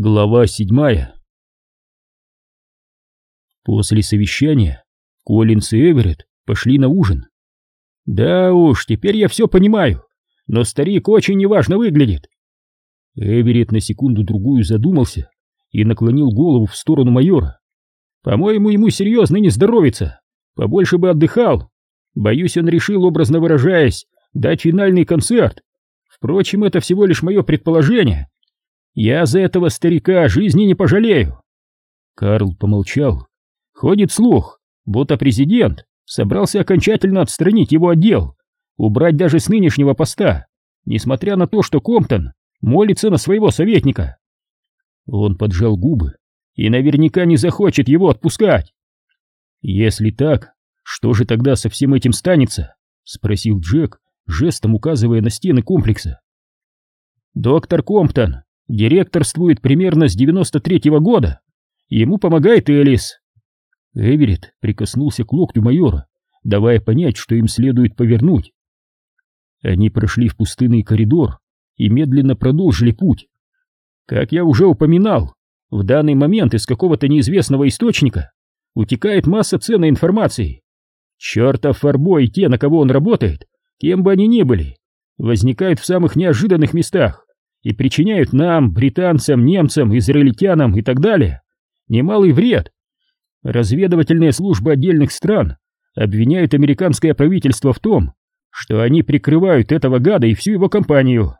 Глава седьмая После совещания Коллинс и Эверетт пошли на ужин. «Да уж, теперь я все понимаю, но старик очень неважно выглядит». Эверетт на секунду-другую задумался и наклонил голову в сторону майора. «По-моему, ему серьезно не здоровится, побольше бы отдыхал. Боюсь, он решил, образно выражаясь, дать финальный концерт. Впрочем, это всего лишь мое предположение. Я за этого старика жизни не пожалею. Карл помолчал. Ходит слух, будто президент собрался окончательно отстранить его отдел, убрать даже с нынешнего поста, несмотря на то, что Комптон молится на своего советника. Он поджал губы и наверняка не захочет его отпускать. Если так, что же тогда со всем этим станется? Спросил Джек, жестом указывая на стены комплекса. Доктор Комптон директорствует примерно с 93-го года. Ему помогает Элис. Эверетт прикоснулся к локтю майора, давая понять, что им следует повернуть. Они прошли в пустынный коридор и медленно продолжили путь. Как я уже упоминал, в данный момент из какого-то неизвестного источника утекает масса ценной информации. Чертов и те, на кого он работает, кем бы они ни были, возникают в самых неожиданных местах и причиняют нам, британцам, немцам, израильтянам и так далее, немалый вред. Разведывательные службы отдельных стран обвиняют американское правительство в том, что они прикрывают этого гада и всю его компанию.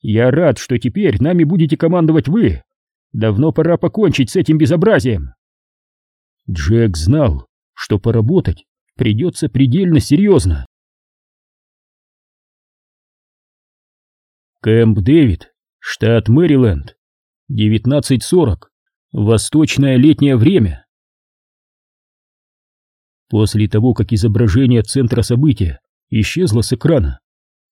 Я рад, что теперь нами будете командовать вы. Давно пора покончить с этим безобразием. Джек знал, что поработать придется предельно серьезно. Кэмп Дэвид штат Мэриленд, 19.40, восточное летнее время. После того, как изображение центра события исчезло с экрана,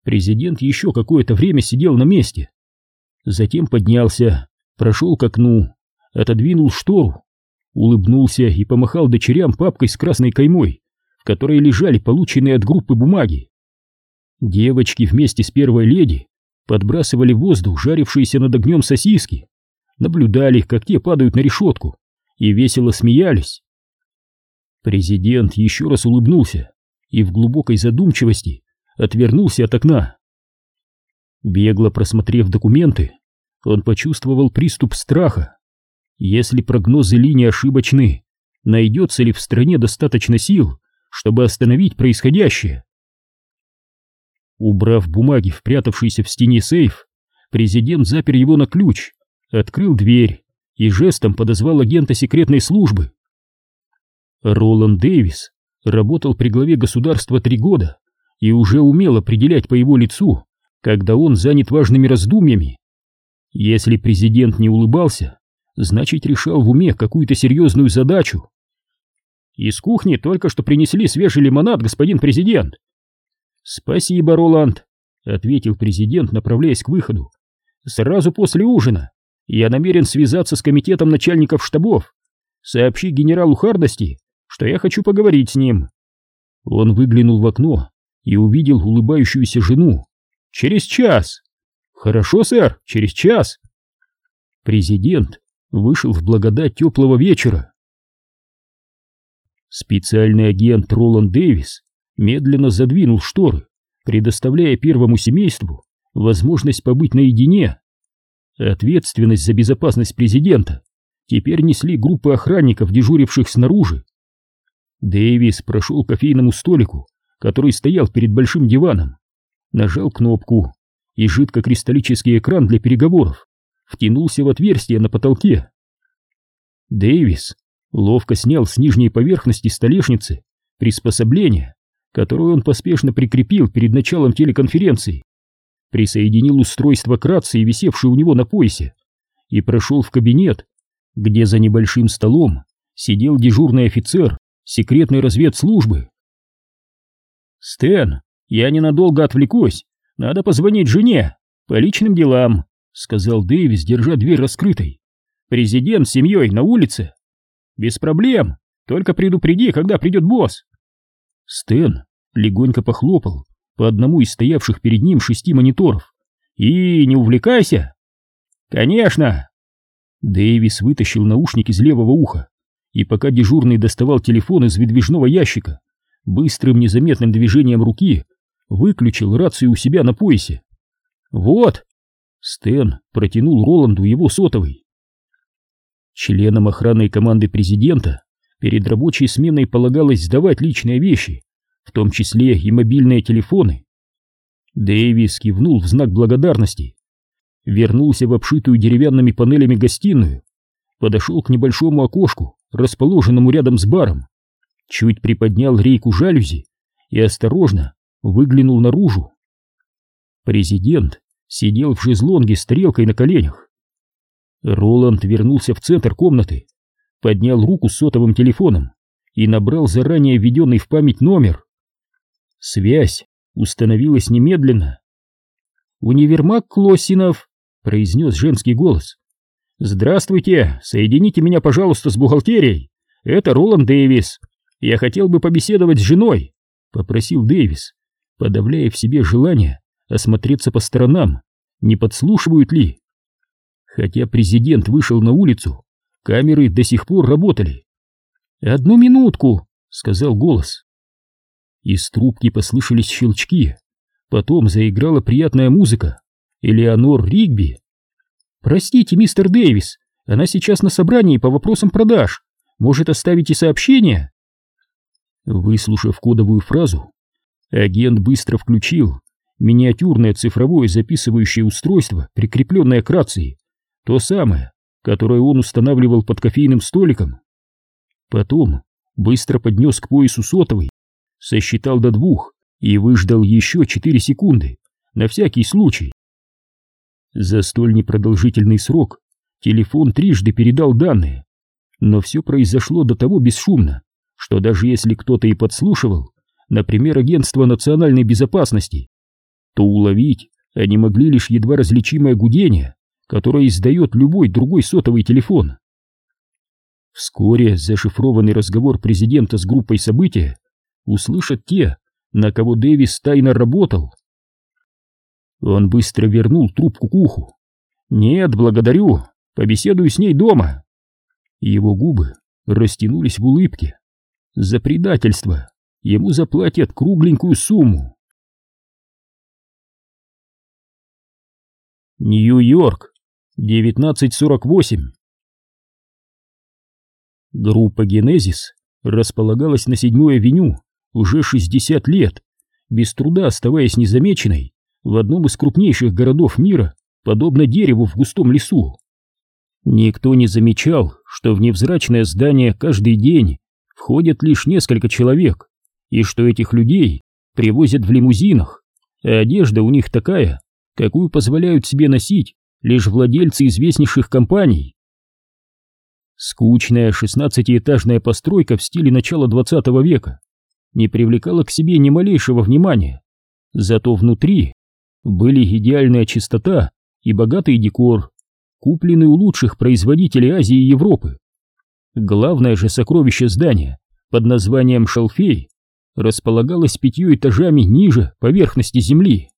президент еще какое-то время сидел на месте. Затем поднялся, прошел к окну, отодвинул штору, улыбнулся и помахал дочерям папкой с красной каймой, в которой лежали полученные от группы бумаги. Девочки вместе с первой леди подбрасывали в воздух жарившиеся над огнем сосиски, наблюдали, как те падают на решетку, и весело смеялись. Президент еще раз улыбнулся и в глубокой задумчивости отвернулся от окна. Бегло просмотрев документы, он почувствовал приступ страха. Если прогнозы линии ошибочны, найдется ли в стране достаточно сил, чтобы остановить происходящее? Убрав бумаги, впрятавшийся в стене сейф, президент запер его на ключ, открыл дверь и жестом подозвал агента секретной службы. Роланд Дэвис работал при главе государства три года и уже умел определять по его лицу, когда он занят важными раздумьями. Если президент не улыбался, значит решал в уме какую-то серьезную задачу. «Из кухни только что принесли свежий лимонад, господин президент», «Спасибо, Роланд», — ответил президент, направляясь к выходу. «Сразу после ужина я намерен связаться с комитетом начальников штабов. Сообщи генералу Хардости, что я хочу поговорить с ним». Он выглянул в окно и увидел улыбающуюся жену. «Через час!» «Хорошо, сэр, через час!» Президент вышел в благодать теплого вечера. Специальный агент Роланд Дэвис медленно задвинул шторы, предоставляя первому семейству возможность побыть наедине. Ответственность за безопасность президента теперь несли группы охранников, дежуривших снаружи. Дэвис прошел к кофейному столику, который стоял перед большим диваном, нажал кнопку, и жидкокристаллический экран для переговоров втянулся в отверстие на потолке. Дэвис ловко снял с нижней поверхности столешницы приспособление, которую он поспешно прикрепил перед началом телеконференции, присоединил устройство к рации, висевшей у него на поясе, и прошел в кабинет, где за небольшим столом сидел дежурный офицер секретной разведслужбы. «Стэн, я ненадолго отвлекусь, надо позвонить жене, по личным делам», сказал Дэвис, держа дверь раскрытой. «Президент с семьей на улице?» «Без проблем, только предупреди, когда придет босс». Стэн легонько похлопал по одному из стоявших перед ним шести мониторов. «И не увлекайся!» «Конечно!» Дэвис вытащил наушник из левого уха, и пока дежурный доставал телефон из выдвижного ящика, быстрым незаметным движением руки выключил рацию у себя на поясе. «Вот!» Стэн протянул Роланду его сотовый. Членам охранной команды президента перед рабочей сменой полагалось сдавать личные вещи, в том числе и мобильные телефоны. Дэвис кивнул в знак благодарности, вернулся в обшитую деревянными панелями гостиную, подошел к небольшому окошку, расположенному рядом с баром, чуть приподнял рейку жалюзи и осторожно выглянул наружу. Президент сидел в шезлонге с стрелкой на коленях. Роланд вернулся в центр комнаты, поднял руку с сотовым телефоном и набрал заранее введенный в память номер. Связь установилась немедленно. «Универмаг Клосинов», — произнес женский голос. «Здравствуйте, соедините меня, пожалуйста, с бухгалтерией. Это Роланд Дэвис. Я хотел бы побеседовать с женой», — попросил Дэвис, подавляя в себе желание осмотреться по сторонам, не подслушивают ли. Хотя президент вышел на улицу, камеры до сих пор работали. «Одну минутку», — сказал голос. Из трубки послышались щелчки, потом заиграла приятная музыка. Элеонор Ригби. «Простите, мистер Дэвис, она сейчас на собрании по вопросам продаж. Может, оставите сообщение?» Выслушав кодовую фразу, агент быстро включил миниатюрное цифровое записывающее устройство, прикрепленное к рации, то самое, которое он устанавливал под кофейным столиком. Потом быстро поднес к поясу сотовый, сосчитал до двух и выждал еще четыре секунды, на всякий случай. За столь непродолжительный срок телефон трижды передал данные, но все произошло до того бесшумно, что даже если кто-то и подслушивал, например, агентство национальной безопасности, то уловить они могли лишь едва различимое гудение, которое издает любой другой сотовый телефон. Вскоре зашифрованный разговор президента с группой события услышат те, на кого Дэвис тайно работал. Он быстро вернул трубку к уху. «Нет, благодарю, побеседую с ней дома». Его губы растянулись в улыбке. За предательство ему заплатят кругленькую сумму. Нью-Йорк, 1948 Группа «Генезис» располагалась на седьмой авеню уже 60 лет, без труда оставаясь незамеченной в одном из крупнейших городов мира, подобно дереву в густом лесу. Никто не замечал, что в невзрачное здание каждый день входят лишь несколько человек, и что этих людей привозят в лимузинах, а одежда у них такая, какую позволяют себе носить лишь владельцы известнейших компаний. Скучная шестнадцатиэтажная постройка в стиле начала двадцатого века не привлекала к себе ни малейшего внимания, зато внутри были идеальная чистота и богатый декор, купленный у лучших производителей Азии и Европы. Главное же сокровище здания под названием «Шалфей» располагалось пятью этажами ниже поверхности земли.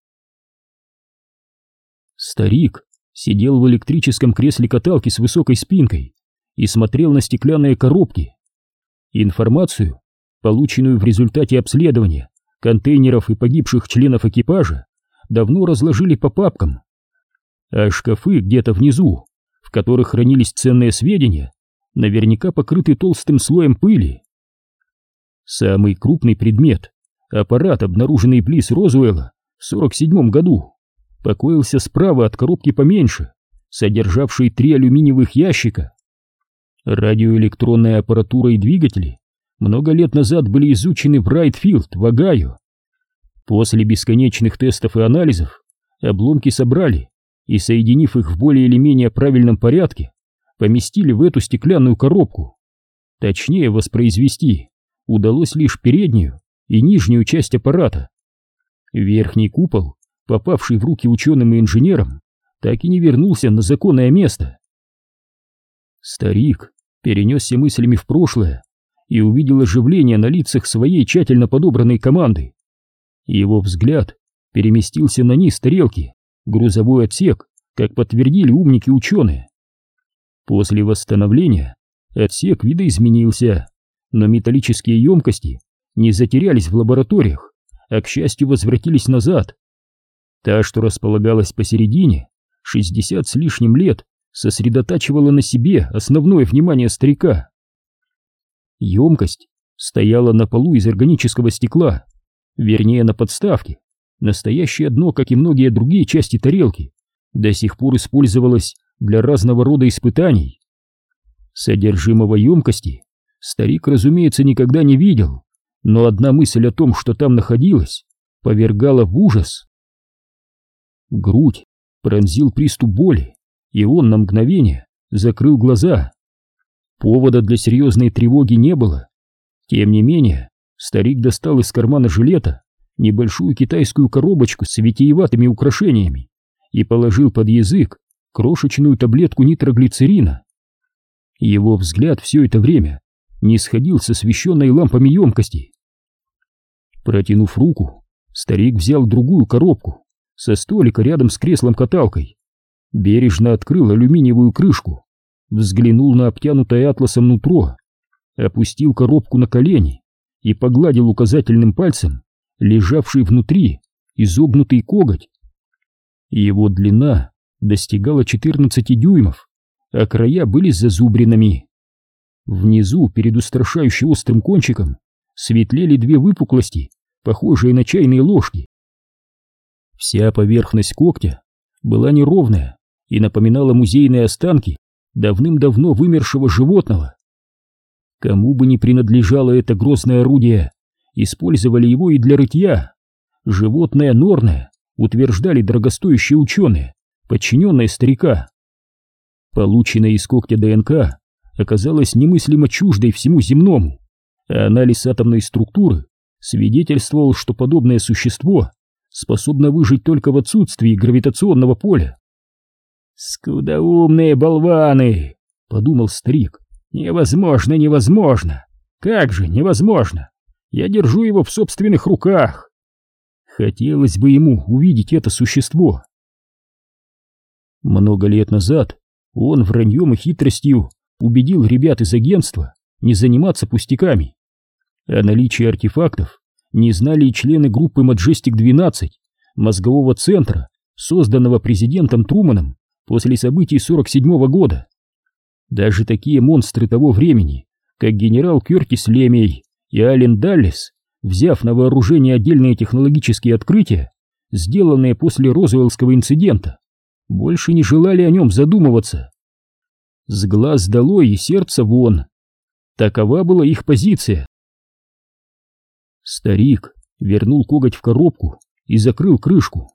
Старик сидел в электрическом кресле каталки с высокой спинкой и смотрел на стеклянные коробки. Информацию, полученную в результате обследования контейнеров и погибших членов экипажа, давно разложили по папкам, а шкафы где-то внизу, в которых хранились ценные сведения, наверняка покрыты толстым слоем пыли. Самый крупный предмет, аппарат, обнаруженный близ Розуэлла в 47 году, покоился справа от коробки поменьше, содержавшей три алюминиевых ящика. Радиоэлектронная аппаратура и двигатели много лет назад были изучены в Райтфилд, в Огайо. После бесконечных тестов и анализов обломки собрали и, соединив их в более или менее правильном порядке, поместили в эту стеклянную коробку. Точнее воспроизвести удалось лишь переднюю и нижнюю часть аппарата. Верхний купол, попавший в руки ученым и инженерам, так и не вернулся на законное место. Старик перенесся мыслями в прошлое и увидел оживление на лицах своей тщательно подобранной команды. Его взгляд переместился на низ тарелки, грузовой отсек, как подтвердили умники-ученые. После восстановления отсек видоизменился, но металлические емкости не затерялись в лабораториях, а, к счастью, возвратились назад. Та, что располагалась посередине, 60 с лишним лет, сосредотачивала на себе основное внимание старика. Емкость стояла на полу из органического стекла, вернее на подставке. Настоящее дно, как и многие другие части тарелки, до сих пор использовалось для разного рода испытаний. Содержимого емкости старик, разумеется, никогда не видел, но одна мысль о том, что там находилось, повергала в ужас. Грудь пронзил приступ боли, и он на мгновение закрыл глаза. Повода для серьезной тревоги не было. Тем не менее, старик достал из кармана жилета небольшую китайскую коробочку с витиеватыми украшениями и положил под язык крошечную таблетку нитроглицерина. Его взгляд все это время не сходил с освещенной лампами емкости. Протянув руку, старик взял другую коробку со столика рядом с креслом-каталкой, бережно открыл алюминиевую крышку, взглянул на обтянутое атласом нутро, опустил коробку на колени и погладил указательным пальцем лежавший внутри изогнутый коготь. Его длина достигала 14 дюймов, а края были зазубринами. Внизу, перед устрашающе острым кончиком, светлели две выпуклости, похожие на чайные ложки. Вся поверхность когтя была неровная и напоминала музейные останки давным-давно вымершего животного. Кому бы ни принадлежало это грозное орудие, использовали его и для рытья. Животное норное, утверждали дорогостоящие ученые, подчиненные старика. Полученная из когтя ДНК оказалась немыслимо чуждой всему земному, а анализ атомной структуры свидетельствовал, что подобное существо способно выжить только в отсутствии гравитационного поля. «Скудоумные болваны!» — подумал старик. «Невозможно, невозможно! Как же невозможно! Я держу его в собственных руках!» Хотелось бы ему увидеть это существо. Много лет назад он враньем и хитростью убедил ребят из агентства не заниматься пустяками. О наличии артефактов не знали и члены группы Маджестик-12, мозгового центра, созданного президентом Труманом после событий 47 -го года. Даже такие монстры того времени, как генерал Кертис Лемей и Ален Даллес, взяв на вооружение отдельные технологические открытия, сделанные после Розуэллского инцидента, больше не желали о нем задумываться. С глаз долой и сердца вон. Такова была их позиция. Старик вернул коготь в коробку и закрыл крышку.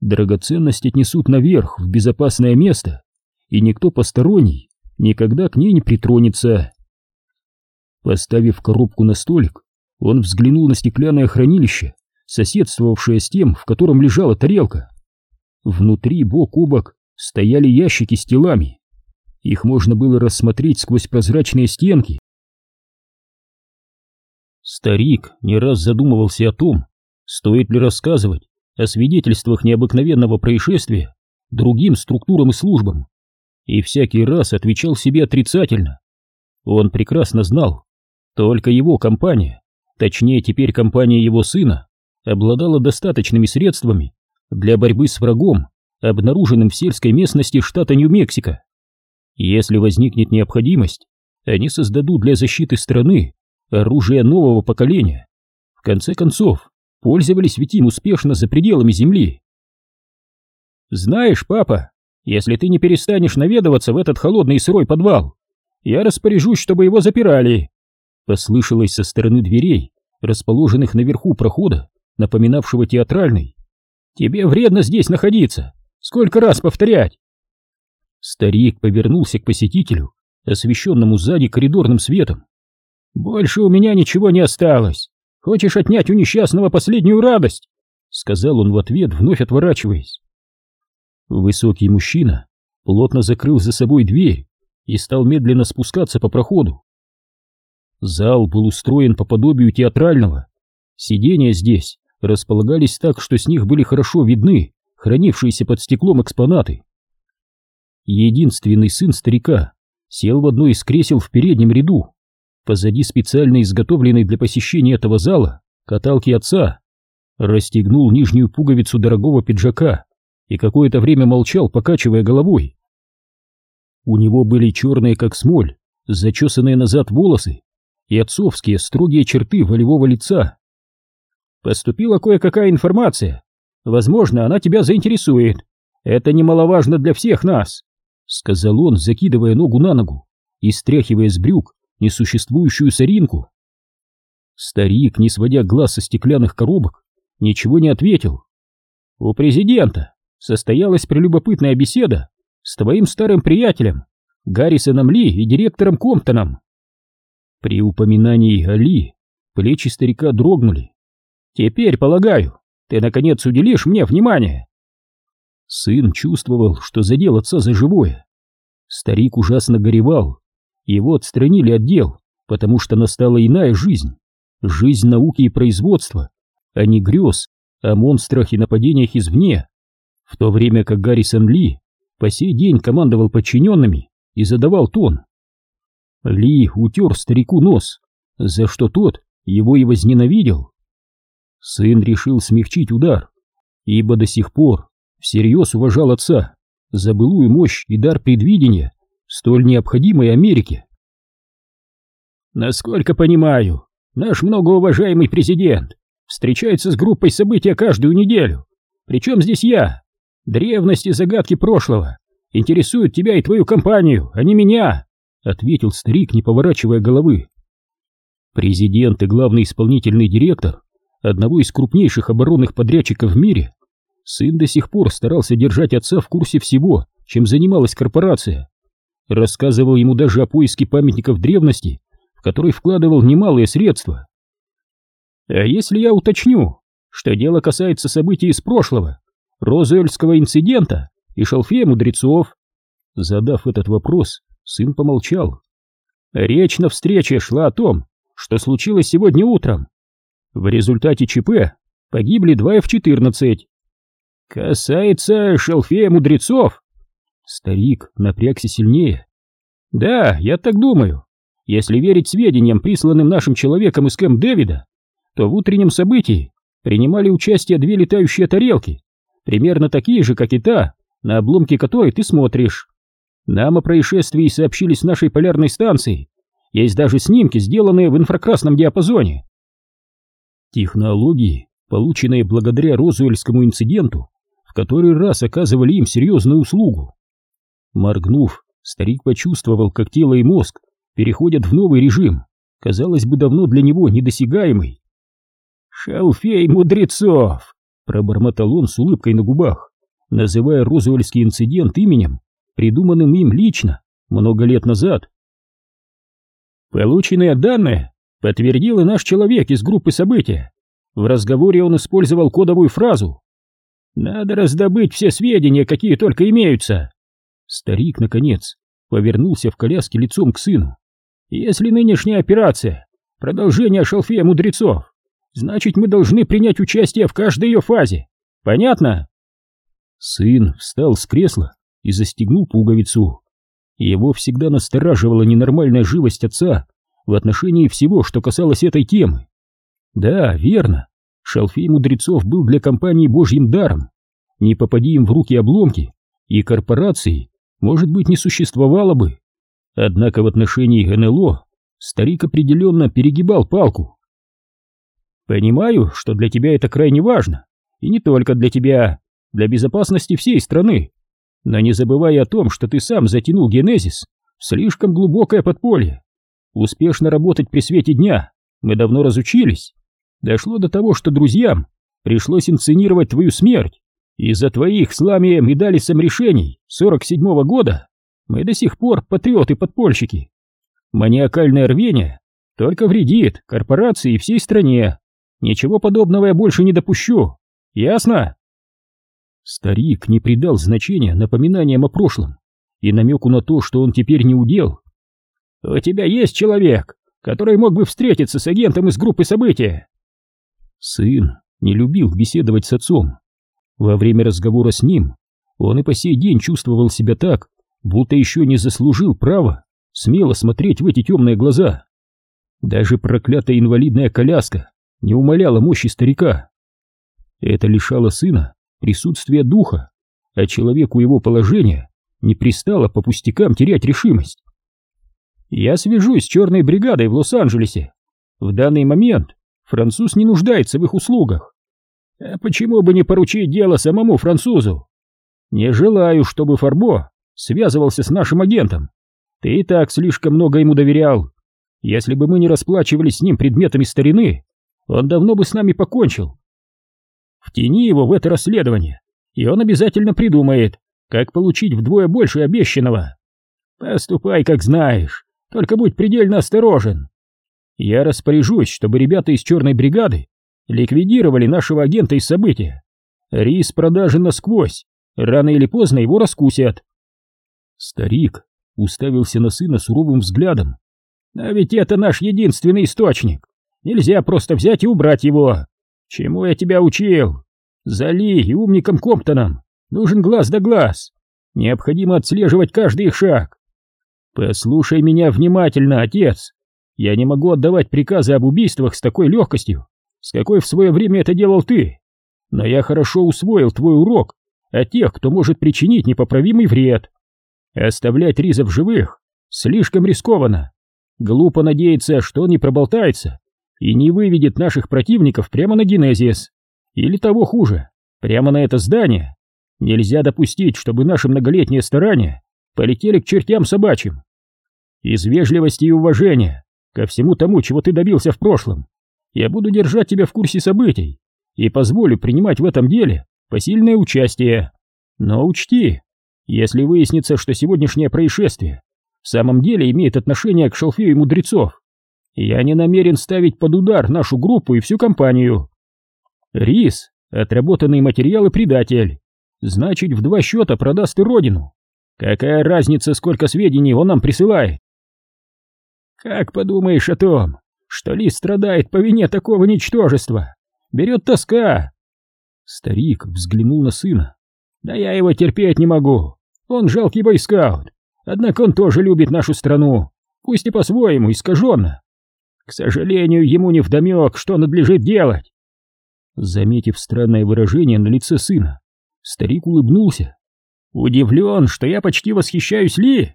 Драгоценность отнесут наверх, в безопасное место, и никто посторонний никогда к ней не притронется. Поставив коробку на столик, он взглянул на стеклянное хранилище, соседствовавшее с тем, в котором лежала тарелка. Внутри бок о бок стояли ящики с телами. Их можно было рассмотреть сквозь прозрачные стенки. Старик не раз задумывался о том, стоит ли рассказывать о свидетельствах необыкновенного происшествия другим структурам и службам, и всякий раз отвечал себе отрицательно. Он прекрасно знал, только его компания, точнее теперь компания его сына, обладала достаточными средствами для борьбы с врагом, обнаруженным в сельской местности штата Нью-Мексико. Если возникнет необходимость, они создадут для защиты страны оружие нового поколения. В конце концов, пользовались ведь им успешно за пределами Земли. «Знаешь, папа, если ты не перестанешь наведываться в этот холодный и сырой подвал, я распоряжусь, чтобы его запирали», послышалось со стороны дверей, расположенных наверху прохода, напоминавшего театральный. «Тебе вредно здесь находиться! Сколько раз повторять?» Старик повернулся к посетителю, освещенному сзади коридорным светом. «Больше у меня ничего не осталось. Хочешь отнять у несчастного последнюю радость?» Сказал он в ответ, вновь отворачиваясь. Высокий мужчина плотно закрыл за собой дверь и стал медленно спускаться по проходу. Зал был устроен по подобию театрального. Сидения здесь располагались так, что с них были хорошо видны хранившиеся под стеклом экспонаты. единственный сын старика, сел в одно из кресел в переднем ряду. Позади специально изготовленной для посещения этого зала каталки отца. Расстегнул нижнюю пуговицу дорогого пиджака и какое-то время молчал, покачивая головой. У него были черные, как смоль, зачесанные назад волосы и отцовские строгие черты волевого лица. Поступила кое-какая информация. Возможно, она тебя заинтересует. Это немаловажно для всех нас, сказал он, закидывая ногу на ногу и стряхивая с брюк несуществующую соринку. Старик, не сводя глаз со стеклянных коробок, ничего не ответил. У президента состоялась прелюбопытная беседа с твоим старым приятелем, Гаррисоном Ли и директором Комптоном. При упоминании о Ли плечи старика дрогнули. Теперь, полагаю, ты наконец уделишь мне внимание. Сын чувствовал, что задел отца за живое. Старик ужасно горевал. Его отстранили от дел, потому что настала иная жизнь. Жизнь науки и производства, а не грез о монстрах и нападениях извне. В то время как Гаррисон Ли по сей день командовал подчиненными и задавал тон. Ли утер старику нос, за что тот его и возненавидел. Сын решил смягчить удар, ибо до сих пор всерьез уважал отца за былую мощь и дар предвидения, столь необходимой Америке. Насколько понимаю, наш многоуважаемый президент встречается с группой события каждую неделю. Причем здесь я? Древности загадки прошлого интересуют тебя и твою компанию, а не меня, ответил старик, не поворачивая головы. Президент и главный исполнительный директор одного из крупнейших оборонных подрядчиков в мире, сын до сих пор старался держать отца в курсе всего, чем занималась корпорация. Рассказывал ему даже о поиске памятников древности, в который вкладывал немалые средства. А если я уточню, что дело касается событий из прошлого, Розуэльского инцидента и шалфея мудрецов? Задав этот вопрос, сын помолчал. Речь на встрече шла о том, что случилось сегодня утром, в результате ЧП погибли два F-14. Касается шалфея мудрецов. Старик напрягся сильнее. Да, я так думаю. Если верить сведениям, присланным нашим человеком из Кэмп Дэвида, то в утреннем событии принимали участие две летающие тарелки, примерно такие же, как и та, на обломке которой ты смотришь. Нам о происшествии сообщили с нашей полярной станции. Есть даже снимки, сделанные в инфракрасном диапазоне. Технологии, полученные благодаря Розуэльскому инциденту, в который раз оказывали им серьезную услугу. Моргнув, старик почувствовал, как тело и мозг переходят в новый режим, казалось бы, давно для него недосягаемый. «Шалфей мудрецов!» — пробормотал он с улыбкой на губах, называя Розуэльский инцидент именем, придуманным им лично, много лет назад. Полученные данные подтвердил и наш человек из группы события. В разговоре он использовал кодовую фразу «Надо раздобыть все сведения, какие только имеются». Старик, наконец, повернулся в коляске лицом к сыну. «Если нынешняя операция — продолжение шалфея мудрецов, значит, мы должны принять участие в каждой ее фазе. Понятно?» Сын встал с кресла и застегнул пуговицу. Его всегда настораживала ненормальная живость отца в отношении всего, что касалось этой темы. Да, верно, шалфей мудрецов был для компании божьим даром. Не попади им в руки обломки, и корпорации, может быть, не существовало бы. Однако в отношении НЛО старик определенно перегибал палку. Понимаю, что для тебя это крайне важно, и не только для тебя, для безопасности всей страны. Но не забывай о том, что ты сам затянул генезис в слишком глубокое подполье. Успешно работать при свете дня мы давно разучились. Дошло до того, что друзьям пришлось инсценировать твою смерть. Из-за твоих с Ламием и Далисом решений 47-го года мы до сих пор патриоты-подпольщики. Маниакальное рвение только вредит корпорации и всей стране. Ничего подобного я больше не допущу. Ясно? Старик не придал значения напоминаниям о прошлом и намеку на то, что он теперь не удел. «У тебя есть человек, который мог бы встретиться с агентом из группы события?» Сын не любил беседовать с отцом. Во время разговора с ним он и по сей день чувствовал себя так, будто еще не заслужил права смело смотреть в эти темные глаза. Даже проклятая инвалидная коляска не умаляла мощи старика. Это лишало сына присутствия духа, а человеку его положения не пристало по пустякам терять решимость. Я свяжусь с черной бригадой в Лос-Анджелесе. В данный момент француз не нуждается в их услугах. А почему бы не поручить дело самому французу? Не желаю, чтобы Фарбо связывался с нашим агентом. Ты и так слишком много ему доверял. Если бы мы не расплачивались с ним предметами старины, он давно бы с нами покончил. Втяни его в это расследование, и он обязательно придумает, как получить вдвое больше обещанного. Поступай, как знаешь, только будь предельно осторожен. Я распоряжусь, чтобы ребята из черной бригады ликвидировали нашего агента из события. Рис продажен насквозь, рано или поздно его раскусят. Старик уставился на сына суровым взглядом. А ведь это наш единственный источник. Нельзя просто взять и убрать его. Чему я тебя учил? Зали и умникам Комптонам нужен глаз да глаз. Необходимо отслеживать каждый их шаг. Послушай меня внимательно, отец. Я не могу отдавать приказы об убийствах с такой легкостью, с какой в свое время это делал ты. Но я хорошо усвоил твой урок о тех, кто может причинить непоправимый вред. Оставлять Риза живых слишком рискованно. Глупо надеяться, что он не проболтается и не выведет наших противников прямо на Генезис. Или того хуже, прямо на это здание. Нельзя допустить, чтобы наши многолетние старания полетели к чертям собачьим. Из вежливости и уважения ко всему тому, чего ты добился в прошлом, я буду держать тебя в курсе событий и позволю принимать в этом деле посильное участие. Но учти, если выяснится, что сегодняшнее происшествие в самом деле имеет отношение к шалфею мудрецов, я не намерен ставить под удар нашу группу и всю компанию. Рис — отработанный материал и предатель. Значит, в два счета продаст и родину. Какая разница, сколько сведений он нам присылает? Как подумаешь о том, что Лис страдает по вине такого ничтожества? Берет тоска. Старик взглянул на сына. Да я его терпеть не могу. Он жалкий бойскаут, однако он тоже любит нашу страну, пусть и по-своему искаженно. К сожалению, ему не вдомек, что надлежит делать. Заметив странное выражение на лице сына, старик улыбнулся. Удивлен, что я почти восхищаюсь Ли.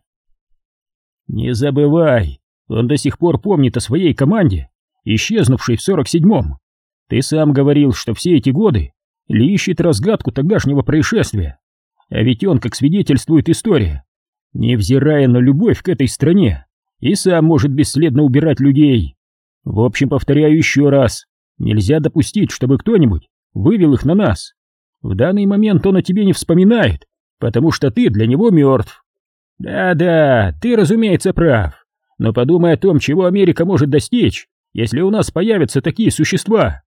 Не забывай, он до сих пор помнит о своей команде, исчезнувшей в 47-м. Ты сам говорил, что все эти годы Ли ищет разгадку тогдашнего происшествия. А ведь он, как свидетельствует история, невзирая на любовь к этой стране, и сам может бесследно убирать людей. В общем, повторяю еще раз, нельзя допустить, чтобы кто-нибудь вывел их на нас. В данный момент он о тебе не вспоминает, потому что ты для него мертв. Да-да, ты, разумеется, прав, но подумай о том, чего Америка может достичь, если у нас появятся такие существа.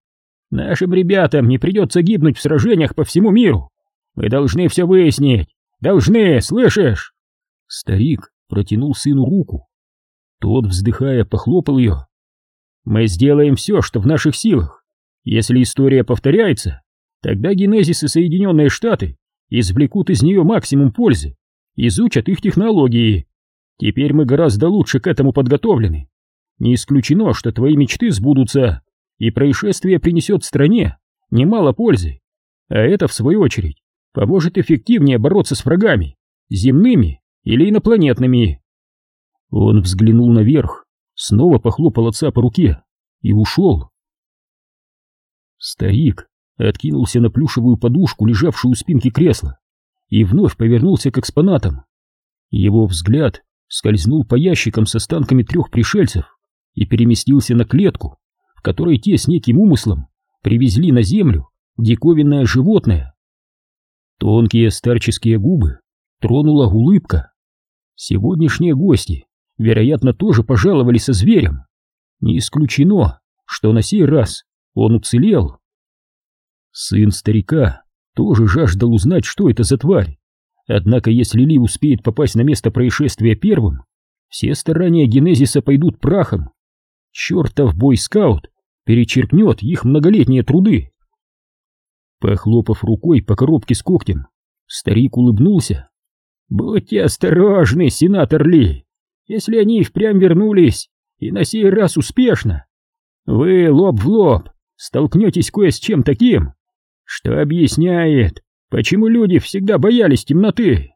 Нашим ребятам не придется гибнуть в сражениях по всему миру, мы должны все выяснить! Должны, слышишь?» Старик протянул сыну руку. Тот, вздыхая, похлопал ее. «Мы сделаем все, что в наших силах. Если история повторяется, тогда Генезис и Соединенные Штаты извлекут из нее максимум пользы, изучат их технологии. Теперь мы гораздо лучше к этому подготовлены. Не исключено, что твои мечты сбудутся, и происшествие принесет стране немало пользы. А это, в свою очередь, поможет эффективнее бороться с врагами, земными или инопланетными. Он взглянул наверх, снова похлопал отца по руке и ушел. Старик откинулся на плюшевую подушку, лежавшую у спинки кресла, и вновь повернулся к экспонатам. Его взгляд скользнул по ящикам с останками трех пришельцев и переместился на клетку, в которой те с неким умыслом привезли на землю диковинное животное. Тонкие старческие губы тронула улыбка. Сегодняшние гости, вероятно, тоже пожаловали со зверем. Не исключено, что на сей раз он уцелел. Сын старика тоже жаждал узнать, что это за тварь. Однако, если Ли успеет попасть на место происшествия первым, все старания Генезиса пойдут прахом. Чертов бойскаут перечеркнет их многолетние труды. Похлопав рукой по коробке с когтем, старик улыбнулся. Будьте осторожны, сенатор Ли, если они впрямь вернулись, и на сей раз успешно. Вы лоб в лоб столкнетесь кое с чем таким, что объясняет, почему люди всегда боялись темноты.